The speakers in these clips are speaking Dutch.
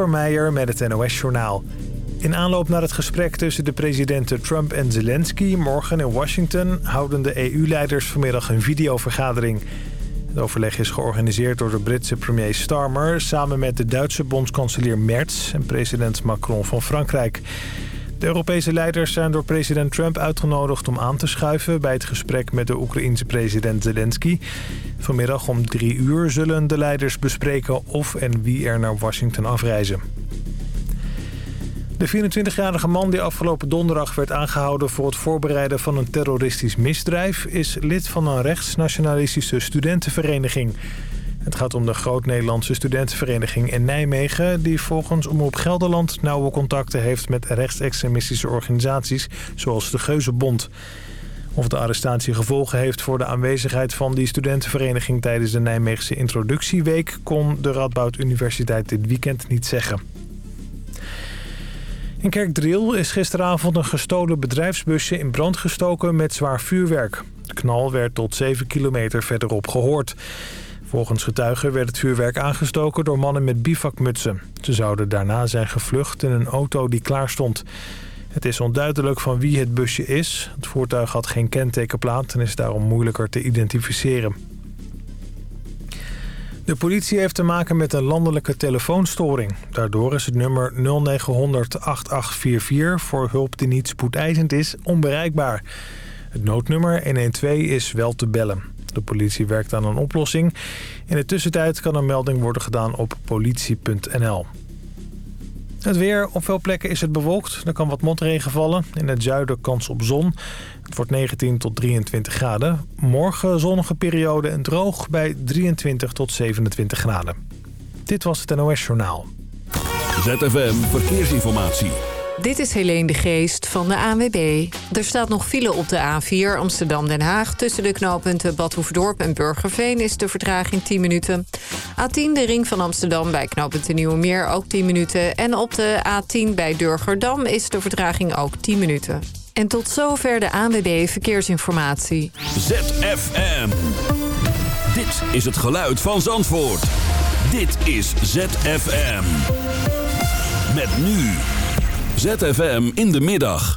Kasper met het NOS-journaal. In aanloop naar het gesprek tussen de presidenten Trump en Zelensky... morgen in Washington houden de EU-leiders vanmiddag een videovergadering. Het overleg is georganiseerd door de Britse premier Starmer... samen met de Duitse bondskanselier Merz en president Macron van Frankrijk. De Europese leiders zijn door president Trump uitgenodigd om aan te schuiven... bij het gesprek met de Oekraïense president Zelensky. Vanmiddag om drie uur zullen de leiders bespreken of en wie er naar Washington afreizen. De 24-jarige man die afgelopen donderdag werd aangehouden... voor het voorbereiden van een terroristisch misdrijf... is lid van een rechtsnationalistische studentenvereniging. Het gaat om de Groot-Nederlandse studentenvereniging in Nijmegen... die volgens Omroep Gelderland nauwe contacten heeft met rechtsextremistische organisaties... zoals de Geuzenbond. Of de arrestatie gevolgen heeft voor de aanwezigheid van die studentenvereniging... tijdens de Nijmeegse introductieweek... kon de Radboud Universiteit dit weekend niet zeggen. In Kerkdriel is gisteravond een gestolen bedrijfsbusje in brand gestoken met zwaar vuurwerk. De knal werd tot 7 kilometer verderop gehoord. Volgens getuigen werd het vuurwerk aangestoken door mannen met bivakmutsen. Ze zouden daarna zijn gevlucht in een auto die klaar stond. Het is onduidelijk van wie het busje is. Het voertuig had geen kentekenplaat en is daarom moeilijker te identificeren. De politie heeft te maken met een landelijke telefoonstoring. Daardoor is het nummer 0900 8844 voor hulp die niet spoedeisend is onbereikbaar. Het noodnummer 112 is wel te bellen. De politie werkt aan een oplossing. In de tussentijd kan een melding worden gedaan op politie.nl. Het weer. Op veel plekken is het bewolkt. Er kan wat motregen vallen. In het zuiden kans op zon. Het wordt 19 tot 23 graden. Morgen zonnige periode en droog bij 23 tot 27 graden. Dit was het NOS Journaal. ZFM Verkeersinformatie. Dit is Helene de Geest van de ANWB. Er staat nog file op de A4 Amsterdam-Den Haag. Tussen de knooppunten Badhoefdorp en Burgerveen is de vertraging 10 minuten. A10 de ring van Amsterdam bij knooppunt Nieuwe Meer ook 10 minuten. En op de A10 bij Durgerdam is de vertraging ook 10 minuten. En tot zover de ANWB Verkeersinformatie. ZFM. Dit is het geluid van Zandvoort. Dit is ZFM. Met nu... ZFM in de middag.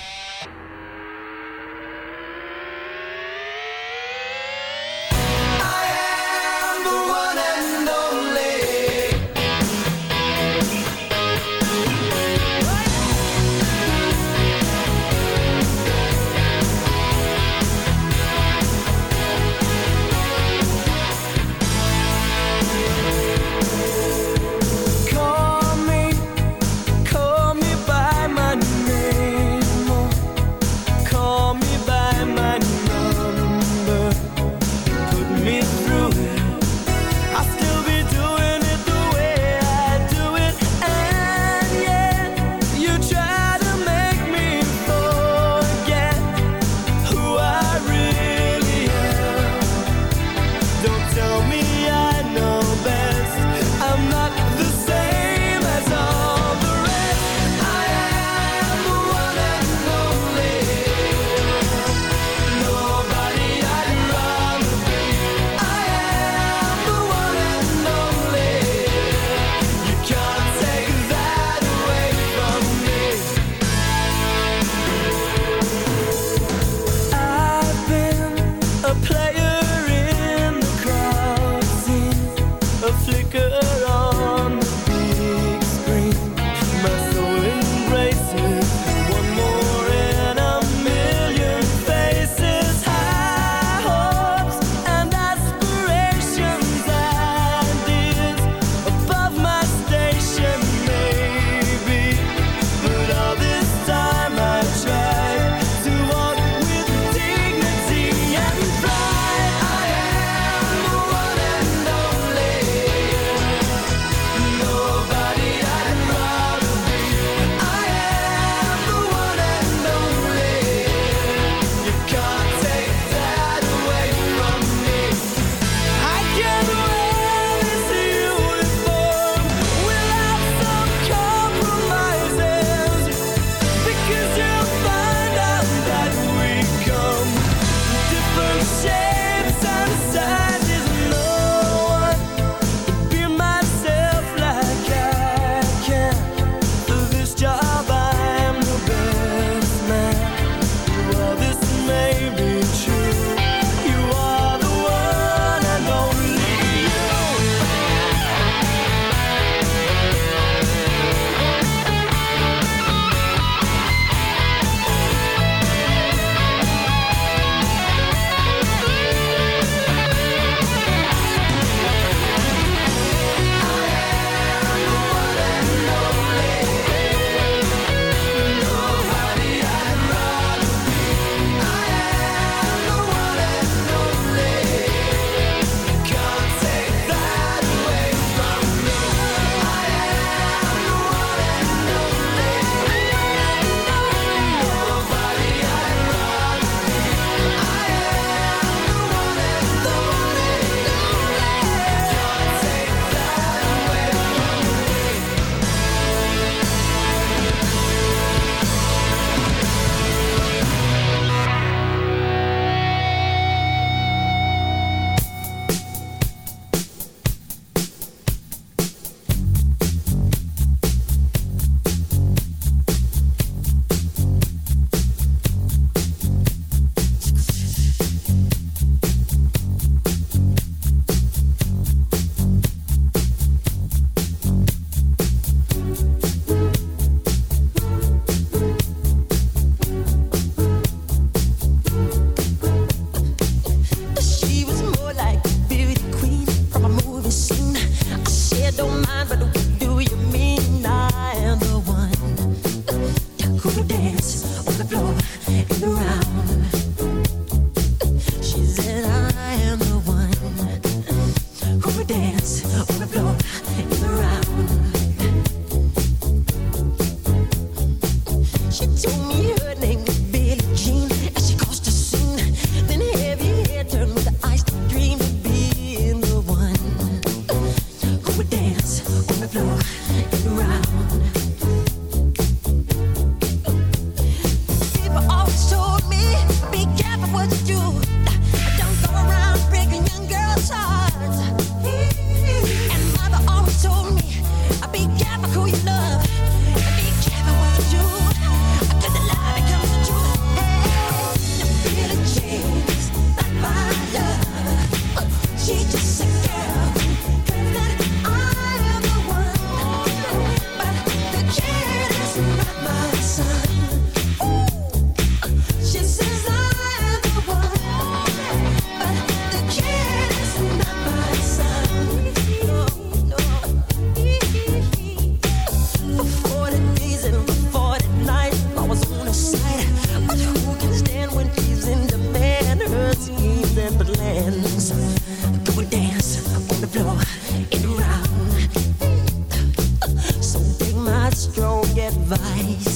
device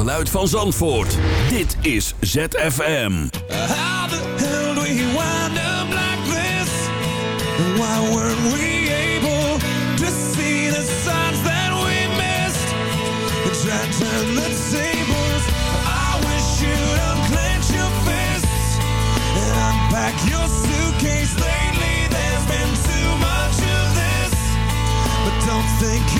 geluid van Zandvoort. Dit is ZFM. How the hell do we wind up like this? Why weren't we able to see the signs that we missed? Try turn the tables. I wish you'd unclench your fists. And unpack your suitcase lately. There's been too much of this. But don't think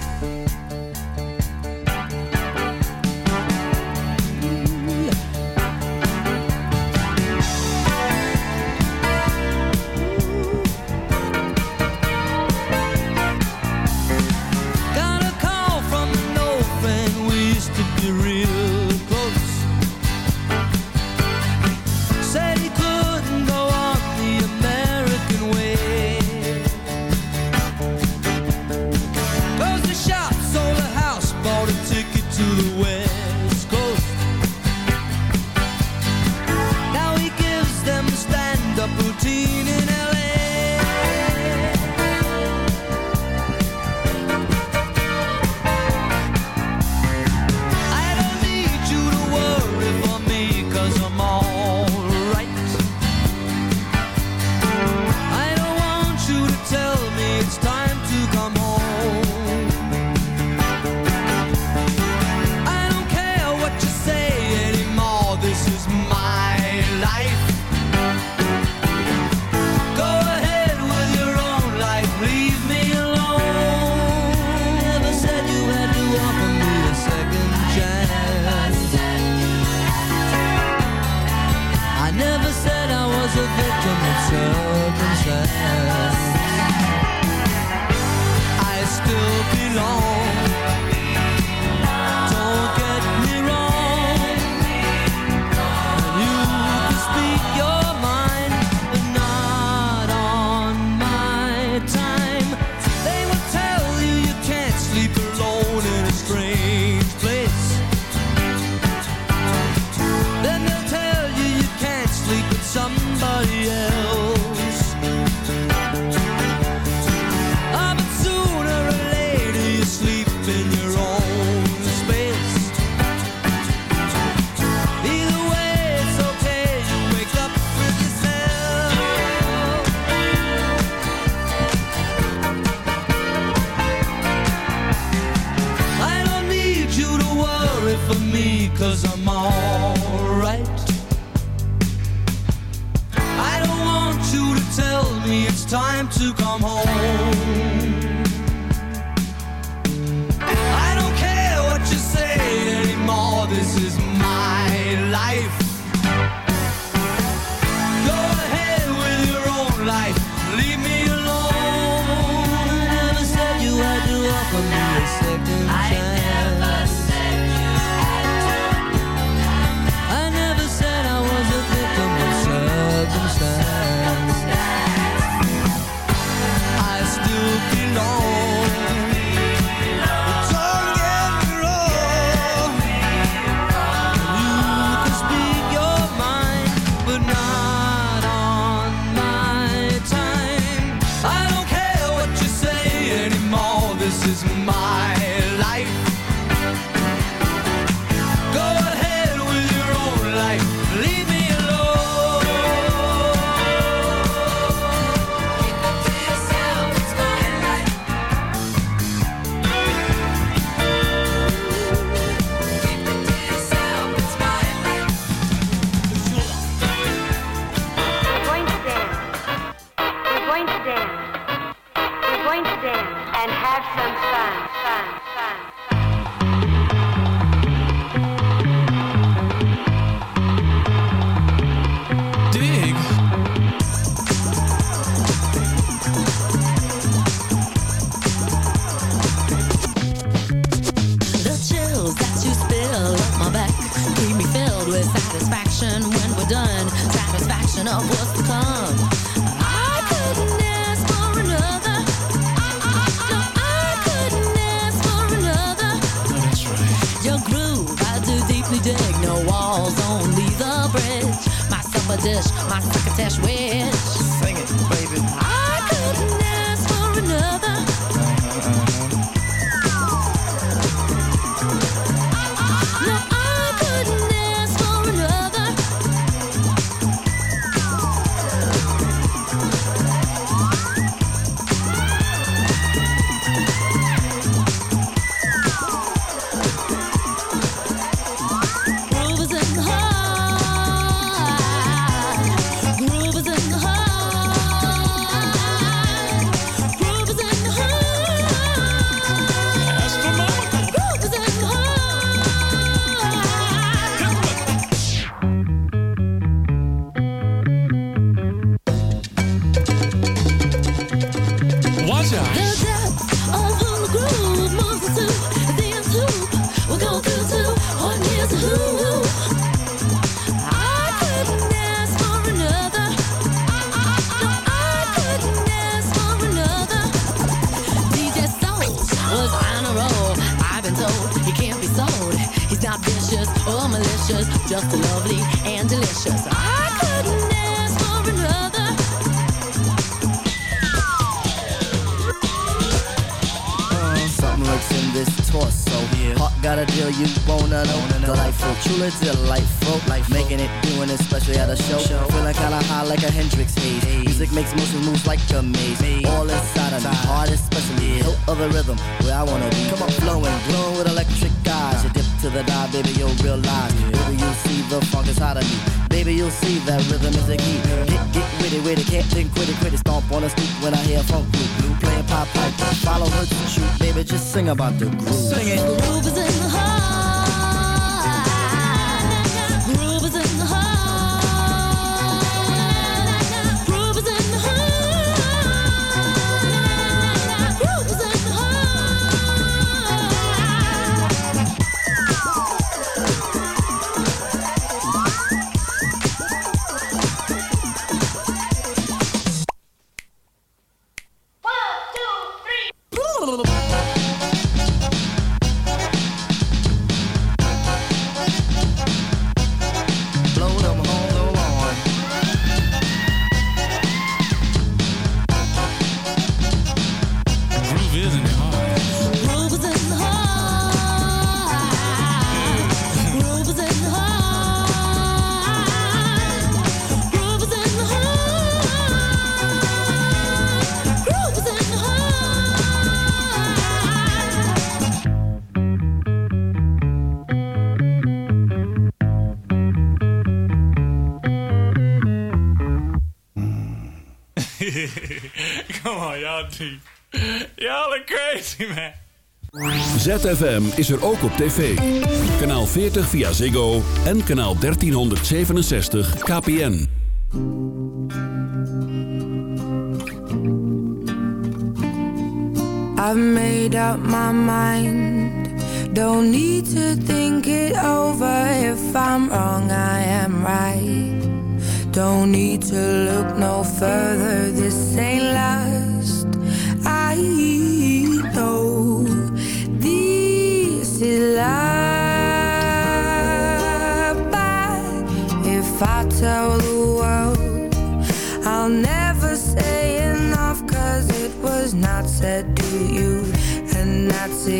Know. Delightful, truly delightful. Life making it, doing it, especially at a show. show. Feeling kinda high like a Hendrix haze. Music makes motion moves like a maze. All inside of me, heart especially. Yeah. Hilt of the rhythm, where I wanna be. Come on, flowing, glowing with electric eyes. You dip to the dive, baby, you'll realize. Baby, you'll see the funk inside of me. Baby, you'll see that rhythm is a key. Get, get witty, witty, can't think, quit it, quit it. Stomp on the street when I hear funk blue, blue playing pop pipe. Follow her to shoot, baby, just sing about the groove. Sing it. The groove is in the Deep. Y'all are crazy, man. ZFM is er ook op tv. Kanaal 40 via Ziggo en kanaal 1367 KPN. I've made up my mind. Don't need to think it over. If I'm wrong, I am right. Don't need to look no further. This ain't last.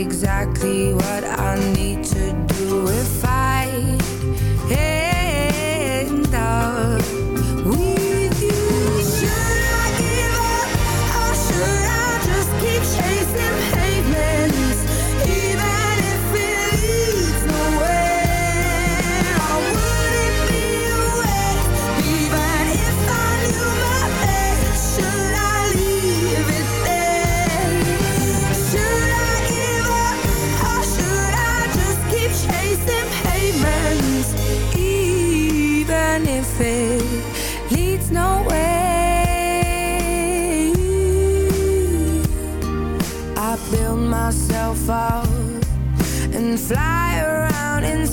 Exactly what I need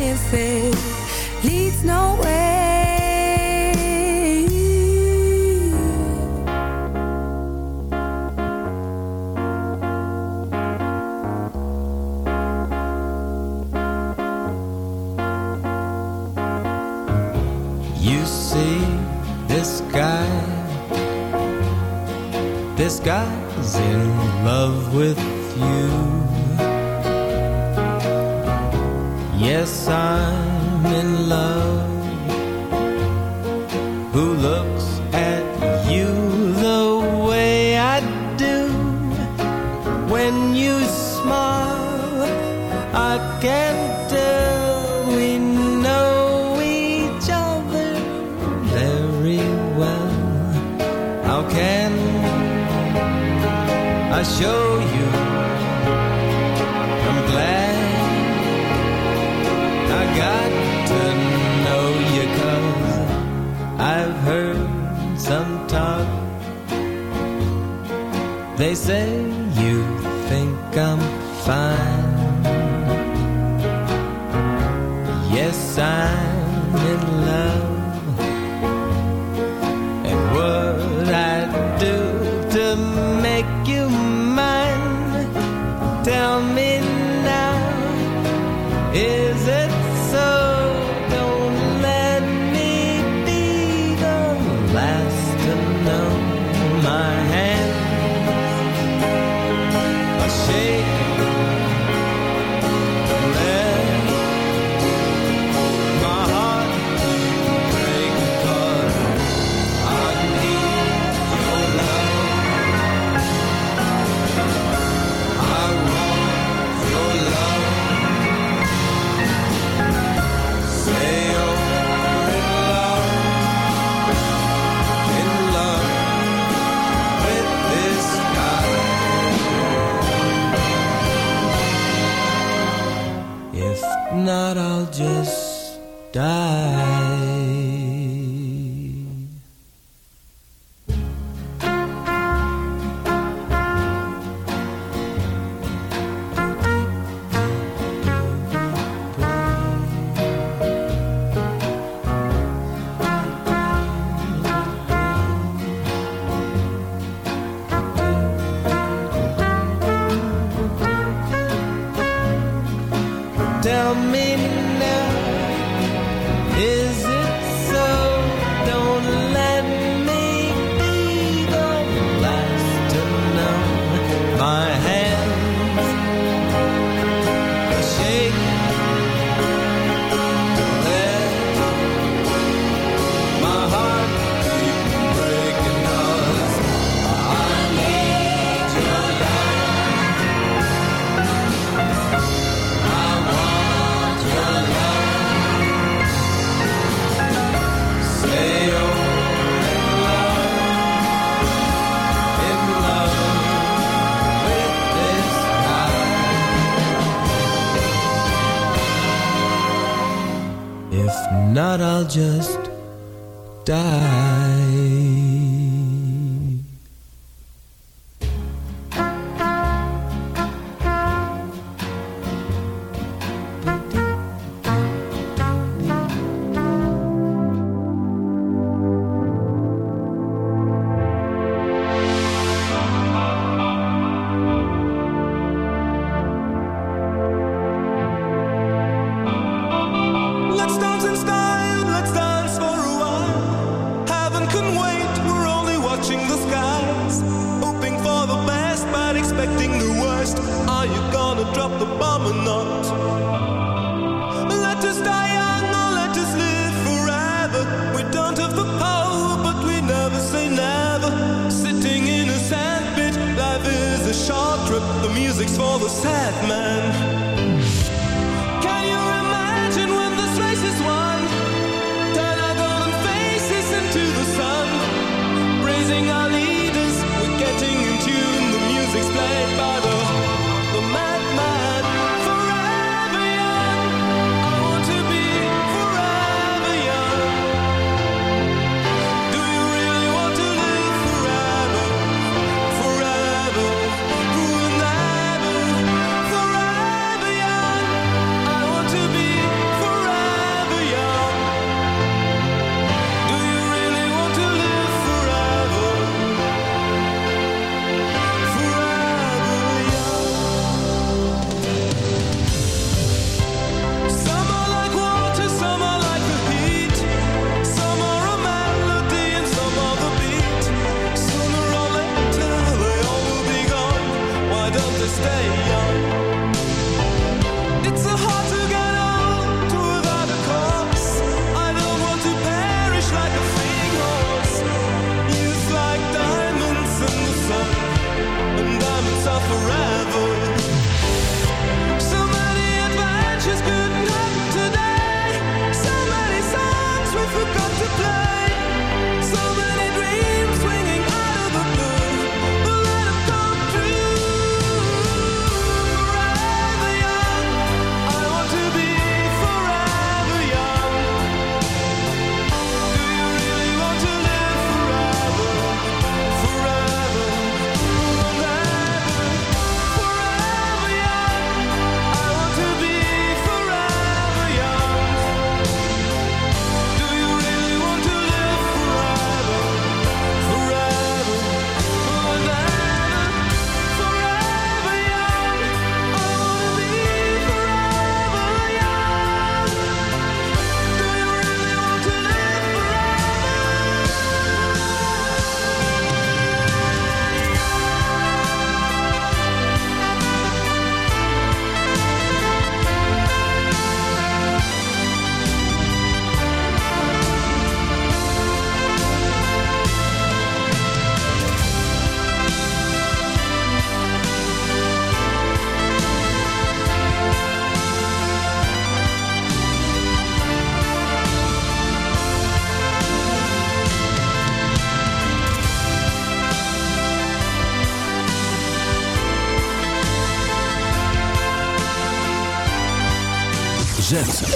If it? Leads nowhere.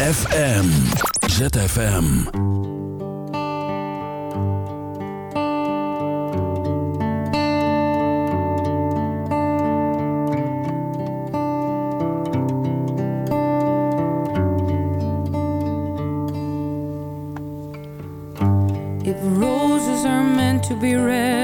ZFM. ZFM. If roses are meant to be red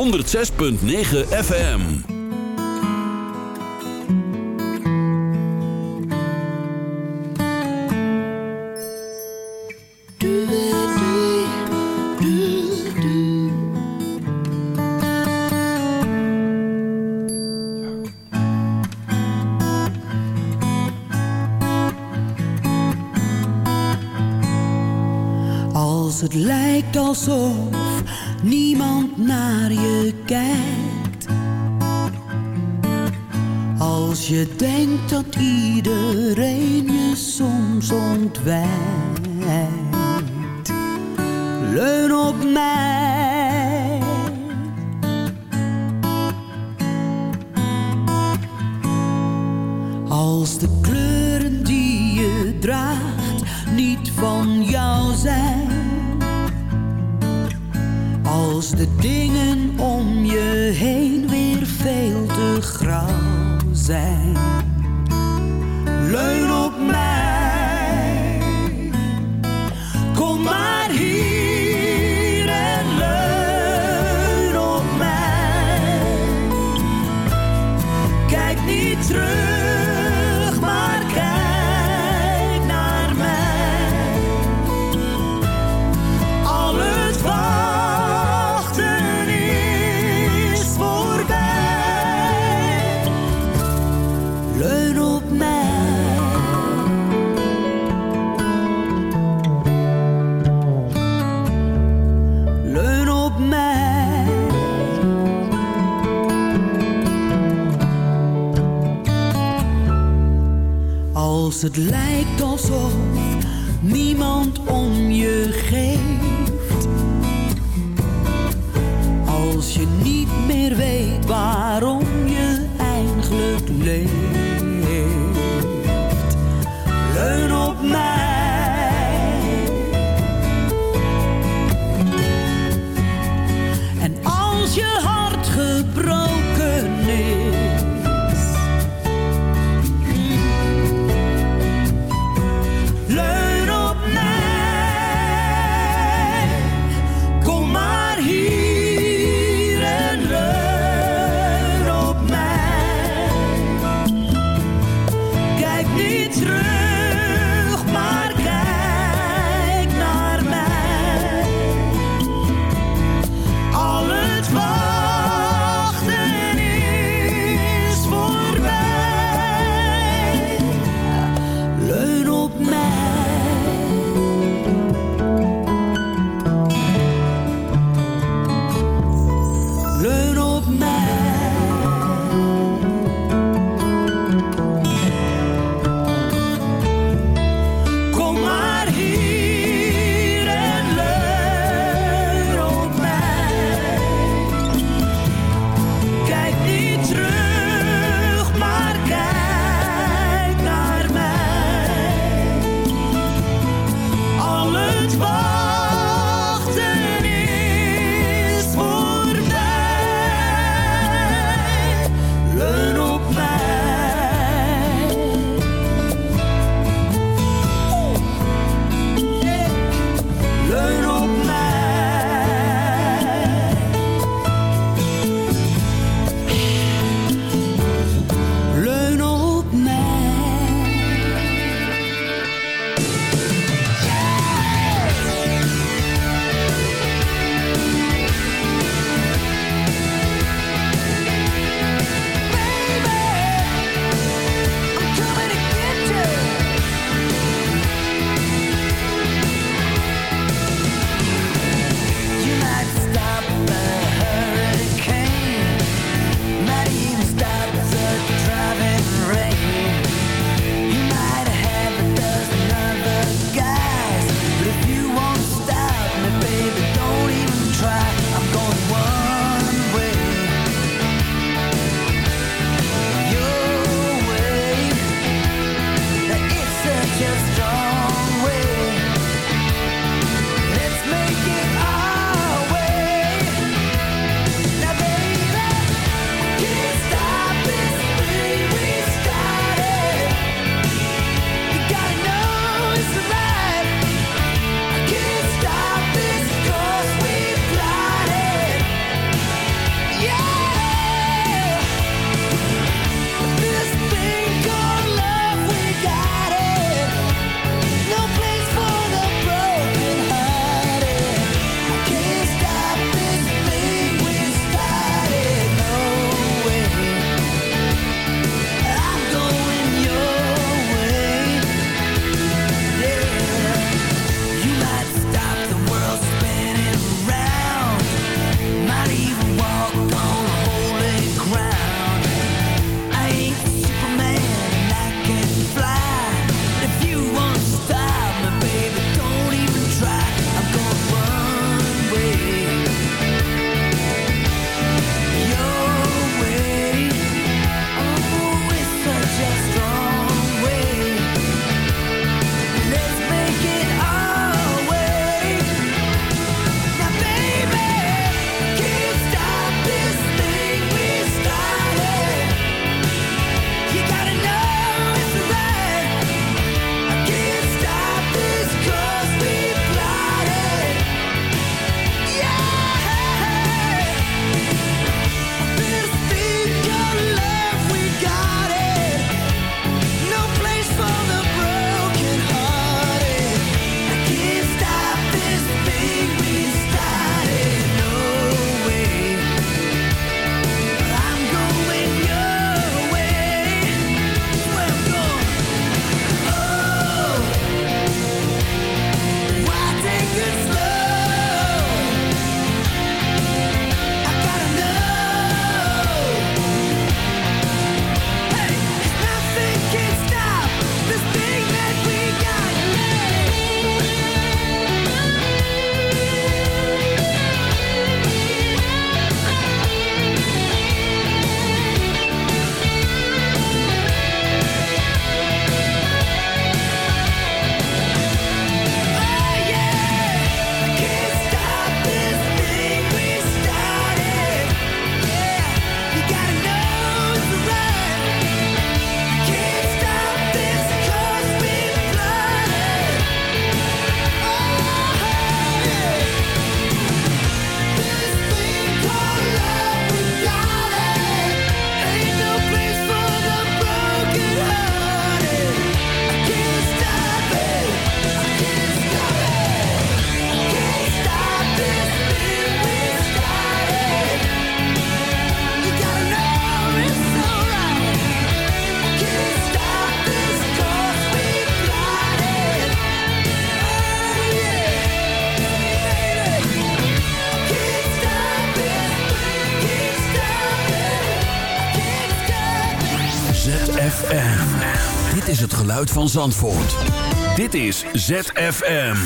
106.9 FM. Als het lijkt alsof Denk denkt dat iedereen je soms ontwijkt. geluid van Zandvoort. Dit is ZFM.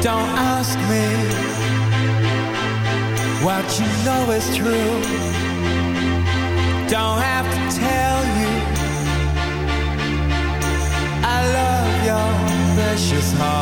Don't ask me What you know is true this heart.